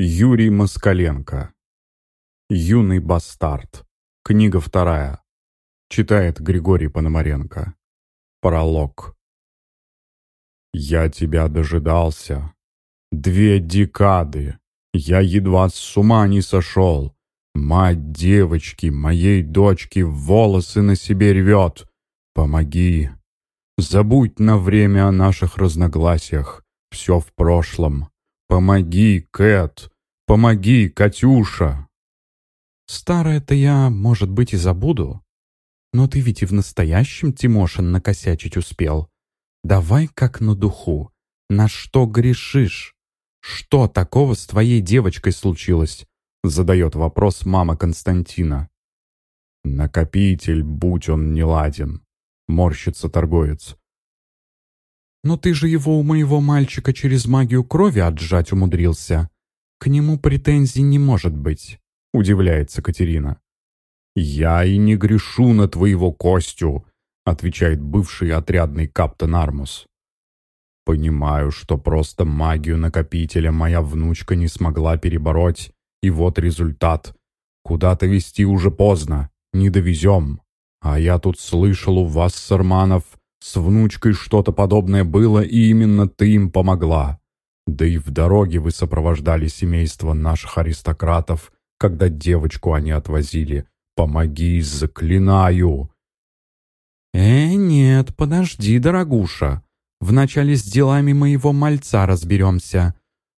Юрий Москаленко. Юный бастард. Книга вторая. Читает Григорий Пономаренко. Пролог. Я тебя дожидался. Две декады. Я едва с ума не сошел. Мать девочки, моей дочки, волосы на себе рвет. Помоги. Забудь на время о наших разногласиях. Все в прошлом. Помоги, Кэт. Помоги, Катюша. Старое-то я, может быть, и забуду. Но ты ведь и в настоящем Тимошин накосячить успел. Давай как на духу. На что грешишь? Что такого с твоей девочкой случилось? Задает вопрос мама Константина. Накопитель, будь он неладен. Морщится торговец. «Но ты же его у моего мальчика через магию крови отжать умудрился. К нему претензий не может быть», — удивляется Катерина. «Я и не грешу на твоего Костю», — отвечает бывший отрядный каптан Армус. «Понимаю, что просто магию накопителя моя внучка не смогла перебороть, и вот результат. Куда-то везти уже поздно, не довезем. А я тут слышал у вас, Сарманов, с внучкой что-то подобное было, и именно ты им помогла. Да и в дороге вы сопровождали семейство наших аристократов, когда девочку они отвозили. Помоги, заклинаю!» «Э, нет, подожди, дорогуша. Вначале с делами моего мальца разберемся.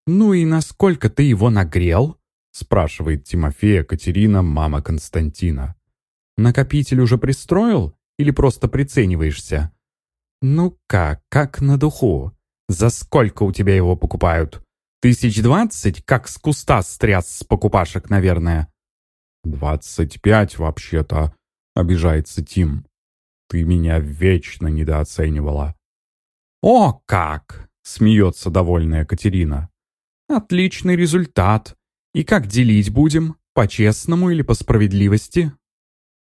Ну и насколько ты его нагрел?» спрашивает Тимофея Катерина, мама Константина. «Накопитель уже пристроил или просто прицениваешься?» «Ну как, как на духу? За сколько у тебя его покупают? Тысяч двадцать, как с куста стряс с покупашек, наверное?» «Двадцать пять, вообще-то», — обижается Тим. «Ты меня вечно недооценивала». «О, как!» — смеется довольная Катерина. «Отличный результат. И как делить будем? По-честному или по справедливости?»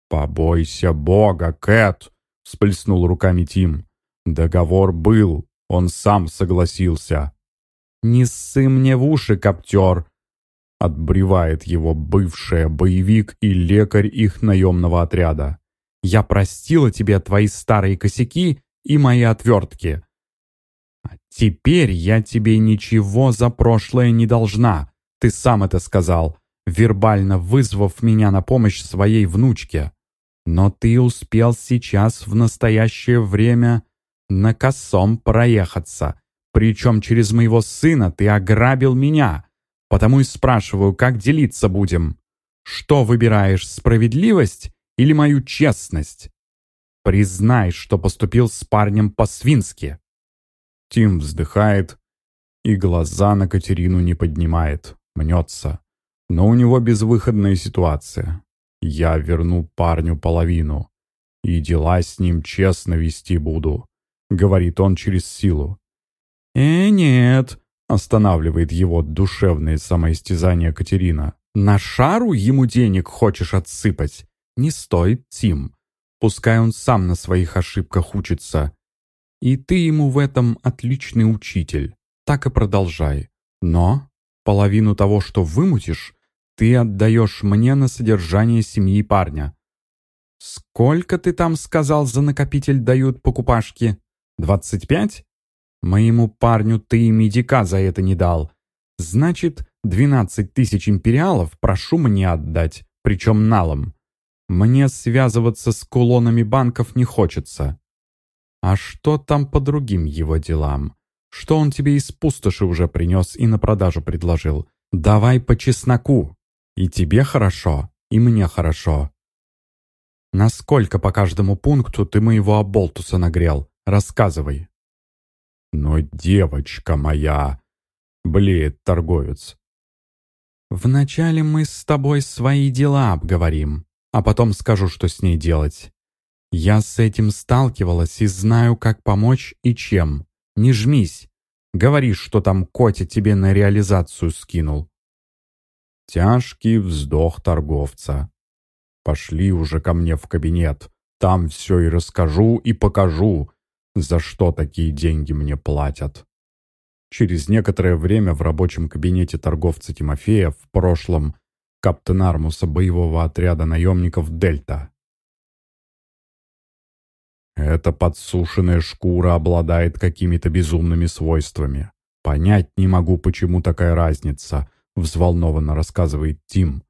«Побойся Бога, Кэт!» — всплеснул руками Тим. «Договор был, он сам согласился». «Не ссы мне в уши, коптер!» Отбревает его бывшая боевик и лекарь их наемного отряда. «Я простила тебе твои старые косяки и мои отвертки. А теперь я тебе ничего за прошлое не должна. Ты сам это сказал, вербально вызвав меня на помощь своей внучке. Но ты успел сейчас в настоящее время на косом проехаться. Причем через моего сына ты ограбил меня. Потому и спрашиваю, как делиться будем? Что выбираешь, справедливость или мою честность? Признай, что поступил с парнем по-свински. Тим вздыхает и глаза на Катерину не поднимает, мнется. Но у него безвыходная ситуация. Я верну парню половину. И дела с ним честно вести буду. — говорит он через силу. «Э, нет», — останавливает его душевное самоистязание Катерина. «На шару ему денег хочешь отсыпать? Не стоит, Тим. Пускай он сам на своих ошибках учится. И ты ему в этом отличный учитель. Так и продолжай. Но половину того, что вымутишь, ты отдаешь мне на содержание семьи парня. Сколько ты там сказал за накопитель дают покупашки?» Двадцать пять? Моему парню ты медика за это не дал. Значит, двенадцать тысяч империалов прошу мне отдать, причем налом. Мне связываться с кулонами банков не хочется. А что там по другим его делам? Что он тебе из пустоши уже принес и на продажу предложил? Давай по чесноку. И тебе хорошо, и мне хорошо. Насколько по каждому пункту ты моего оболтуса нагрел? Рассказывай». «Но девочка моя!» — блеет торговец. «Вначале мы с тобой свои дела обговорим, а потом скажу, что с ней делать. Я с этим сталкивалась и знаю, как помочь и чем. Не жмись. Говори, что там Котя тебе на реализацию скинул». Тяжкий вздох торговца. «Пошли уже ко мне в кабинет. Там все и расскажу, и покажу, за что такие деньги мне платят. Через некоторое время в рабочем кабинете торговца Тимофея в прошлом каптен Армуса боевого отряда наемников «Дельта». Эта подсушенная шкура обладает какими-то безумными свойствами. Понять не могу, почему такая разница, взволнованно рассказывает Тим.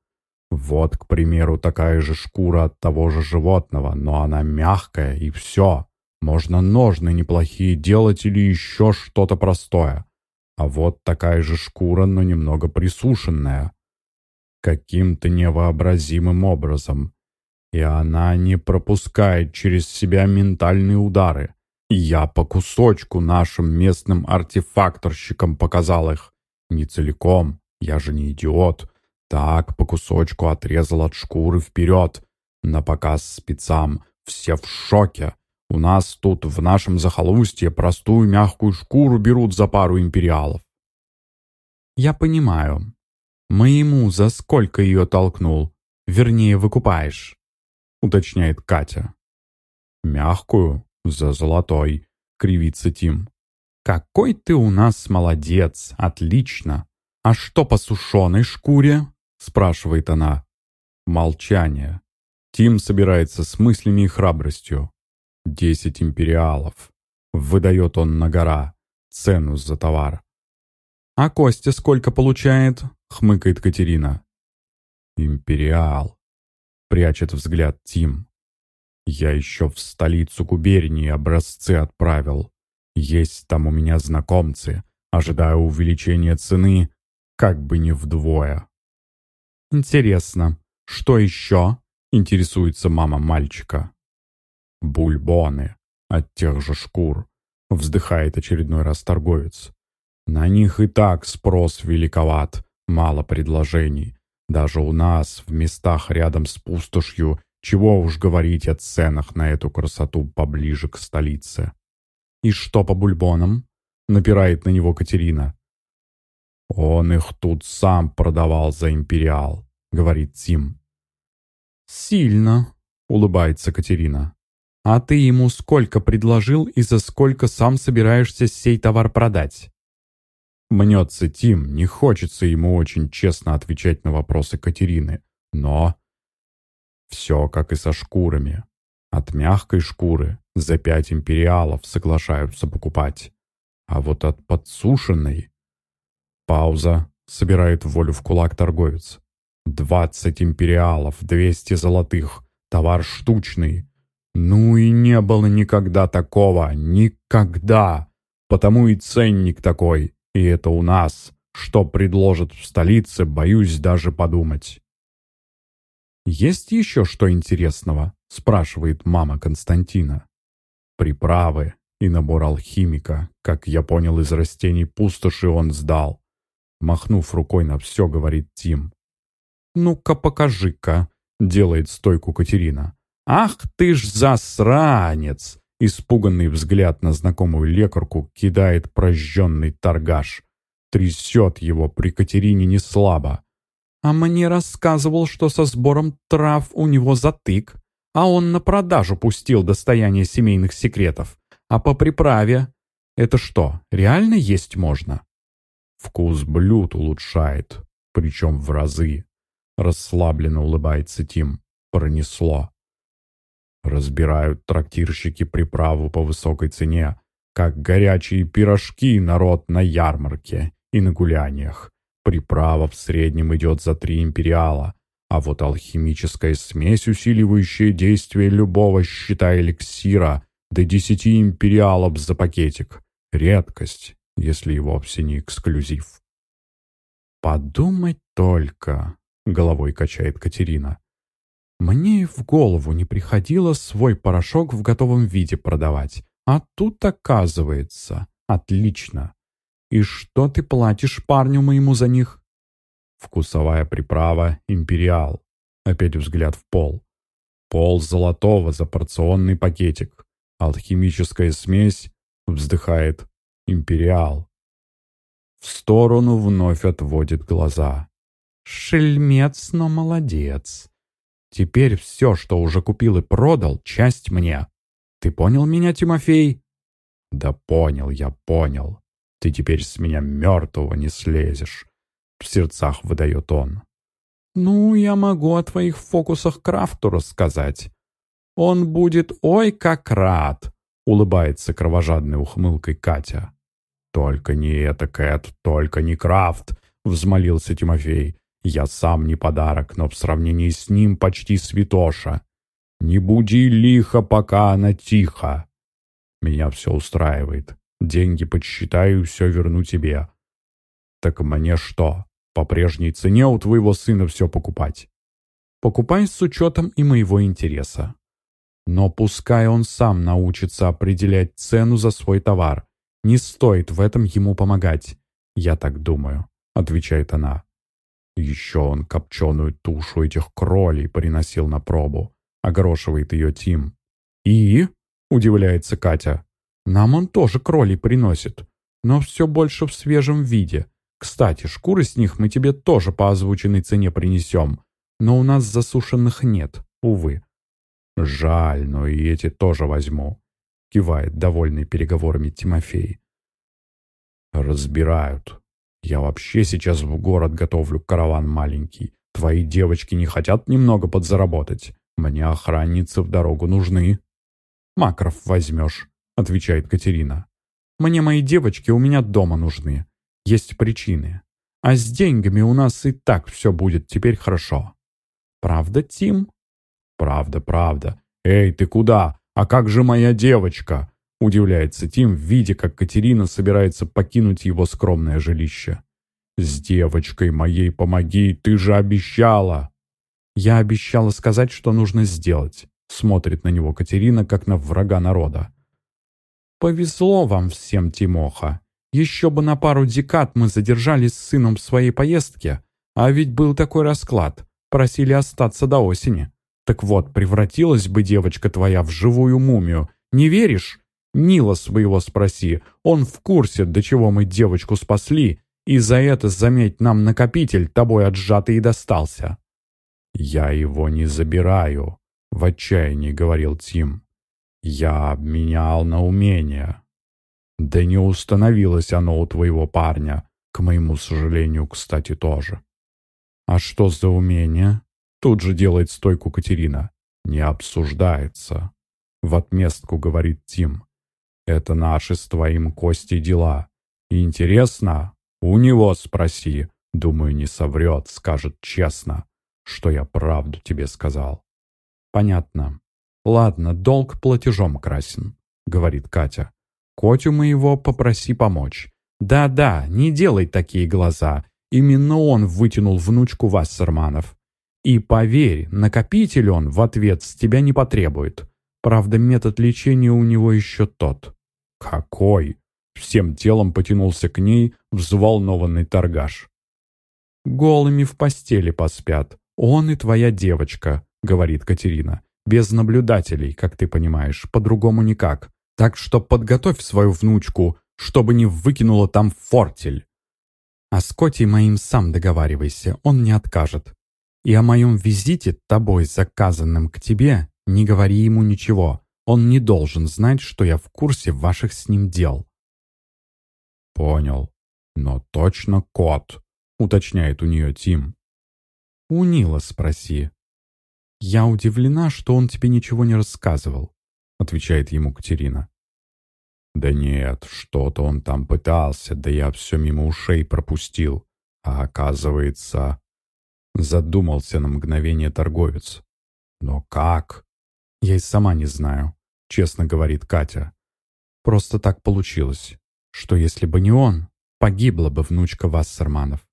Вот, к примеру, такая же шкура от того же животного, но она мягкая, и все. Можно ножны неплохие делать или еще что-то простое. А вот такая же шкура, но немного присушенная. Каким-то невообразимым образом. И она не пропускает через себя ментальные удары. И я по кусочку нашим местным артефакторщикам показал их. Не целиком, я же не идиот. Так, по кусочку отрезал от шкуры вперед. На показ спецам. Все в шоке. У нас тут в нашем захолустье простую мягкую шкуру берут за пару империалов. Я понимаю. Моему за сколько ее толкнул? Вернее, выкупаешь? Уточняет Катя. Мягкую? За золотой. Кривится Тим. Какой ты у нас молодец. Отлично. А что по сушеной шкуре? Спрашивает она. Молчание. Тим собирается с мыслями и храбростью. Десять империалов. Выдает он на гора. Цену за товар. «А Костя сколько получает?» — хмыкает Катерина. «Империал», — прячет взгляд Тим. «Я еще в столицу губернии образцы отправил. Есть там у меня знакомцы. Ожидаю увеличения цены, как бы не вдвое». «Интересно, что еще?» — интересуется мама мальчика. «Бульбоны от тех же шкур», — вздыхает очередной раз торговец. «На них и так спрос великоват, мало предложений. Даже у нас, в местах рядом с пустошью, чего уж говорить о ценах на эту красоту поближе к столице». «И что по бульбонам?» — напирает на него Катерина. «Он их тут сам продавал за империал», — говорит Тим. «Сильно», — улыбается Катерина. «А ты ему сколько предложил и за сколько сам собираешься сей товар продать?» Мнется Тим, не хочется ему очень честно отвечать на вопросы Катерины, но... Все как и со шкурами. От мягкой шкуры за пять империалов соглашаются покупать. А вот от подсушенной... Пауза. Собирает волю в кулак торговец. Двадцать империалов, двести золотых. Товар штучный. Ну и не было никогда такого, никогда. Потому и ценник такой. И это у нас. Что предложат в столице, боюсь даже подумать. «Есть еще что интересного?» — спрашивает мама Константина. «Приправы и набор алхимика, как я понял из растений пустоши, он сдал». Махнув рукой на все, говорит Тим. «Ну-ка, покажи-ка», — делает стойку Катерина. «Ах ты ж засранец!» Испуганный взгляд на знакомую лекарку кидает прожженный торгаш. Трясет его при Катерине не слабо. А мне рассказывал, что со сбором трав у него затык, а он на продажу пустил достояние семейных секретов. А по приправе... Это что, реально есть можно? Вкус блюд улучшает, причем в разы. Расслабленно улыбается Тим. Пронесло. Разбирают трактирщики приправу по высокой цене, как горячие пирожки народ на ярмарке и на гуляниях. Приправа в среднем идет за три империала, а вот алхимическая смесь, усиливающая действие любого щита эликсира, до десяти империалов за пакетик. Редкость, если и вовсе не эксклюзив. «Подумать только», — головой качает Катерина. Мне и в голову не приходило свой порошок в готовом виде продавать. А тут оказывается. Отлично. И что ты платишь парню моему за них? Вкусовая приправа «Империал». Опять взгляд в пол. Пол золотого за порционный пакетик. Алхимическая смесь вздыхает «Империал». В сторону вновь отводит глаза. «Шельмец, но молодец. Теперь все, что уже купил и продал, часть мне. Ты понял меня, Тимофей?» «Да понял, я понял», Ты теперь с меня мертвого не слезешь», — в сердцах выдает он. «Ну, я могу о твоих фокусах Крафту рассказать. Он будет ой как рад», — улыбается кровожадной ухмылкой Катя. «Только не это, Кэт, только не Крафт», — взмолился Тимофей. «Я сам не подарок, но в сравнении с ним почти святоша. Не буди лихо, пока она тихо. Меня все устраивает. Деньги подсчитаю все верну тебе. Так мне что, по прежней цене у твоего сына все покупать?» «Покупай с учетом и моего интереса. Но пускай он сам научится определять цену за свой товар. Не стоит в этом ему помогать. Я так думаю», — отвечает она. Еще он копченую тушу этих кролей приносил на пробу. Огрошивает ее Тим. «И?» — удивляется Катя. «Нам он тоже кролей приносит, но все больше в свежем виде. Кстати, шкуры с них мы тебе тоже по озвученной цене принесем, но у нас засушенных нет, увы». «Жаль, но и эти тоже возьму кивает, довольный переговорами Тимофей. «Разбирают. Я вообще сейчас в город готовлю караван маленький. Твои девочки не хотят немного подзаработать? Мне охранницы в дорогу нужны». «Макров возьмешь», — отвечает Катерина. «Мне мои девочки у меня дома нужны. Есть причины. А с деньгами у нас и так все будет теперь хорошо. Правда, Тим?» «Правда, правда. Эй, ты куда? «А как же моя девочка?» — удивляется Тим, видя, как Катерина собирается покинуть его скромное жилище. «С девочкой моей помоги, ты же обещала!» «Я обещала сказать, что нужно сделать», — смотрит на него Катерина, как на врага народа. «Повезло вам всем, Тимоха. Еще бы на пару декад мы задержались с сыном в своей поездке, а ведь был такой расклад. Просили остаться до осени. Так вот, превратилась бы девочка твоя в живую мумию. Не веришь? Нила своего спроси. Он в курсе, до чего мы девочку спасли, и за это, заметь, нам накопитель тобой отжатый и достался». «Я его не забираю», — в отчаянии говорил Тим. «Я обменял на умение». «Да не установилось оно у твоего парня, к моему сожалению, кстати, тоже». «А что за умение?» Тут же делает стойку Катерина. «Не обсуждается». В отместку говорит Тим. «Это наши с твоим Костей дела. Интересно? У него спроси. Думаю, не соврет, скажет честно, что я правду тебе сказал». «Понятно. Ладно, долг платежом красен», — говорит Катя. «Котю моего попроси помочь. Да-да, не делай такие глаза. Именно он вытянул внучку Вассерманов. И поверь, накопитель он в ответ с тебя не потребует. Правда, метод лечения у него еще тот. Какой? Всем телом потянулся к ней взволнованный торгаш. «Голыми в постели поспят. Он и твоя девочка», — говорит Катерина. «Без наблюдателей, как ты понимаешь, по-другому никак. Так что подготовь свою внучку, чтобы не выкинула там фортель». «А с Котей моим сам договаривайся, он не откажет. И о моем визите, тобой заказанном к тебе, не говори ему ничего. Он не должен знать, что я в курсе ваших с ним дел». «Понял. Но точно кот», — уточняет у нее Тим. «У Нила спроси». «Я удивлена, что он тебе ничего не рассказывал», — отвечает ему Катерина. «Да нет, что-то он там пытался, да я все мимо ушей пропустил. А оказывается, Задумался на мгновение торговец. «Но как?» «Я и сама не знаю», — честно говорит Катя. «Просто так получилось, что если бы не он, погибла бы внучка Вассерманов.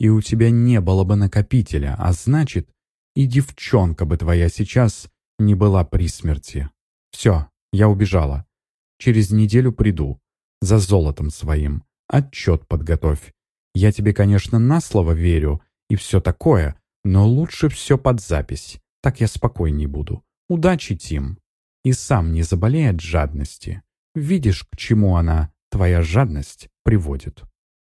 И у тебя не было бы накопителя, а значит, и девчонка бы твоя сейчас не была при смерти. Все, я убежала. Через неделю приду. За золотом своим. Отчет подготовь. Я тебе, конечно, на слово верю, и все такое, но лучше все под запись, так я спокойней буду. Удачи, Тим. И сам не заболей от жадности. Видишь, к чему она, твоя жадность, приводит.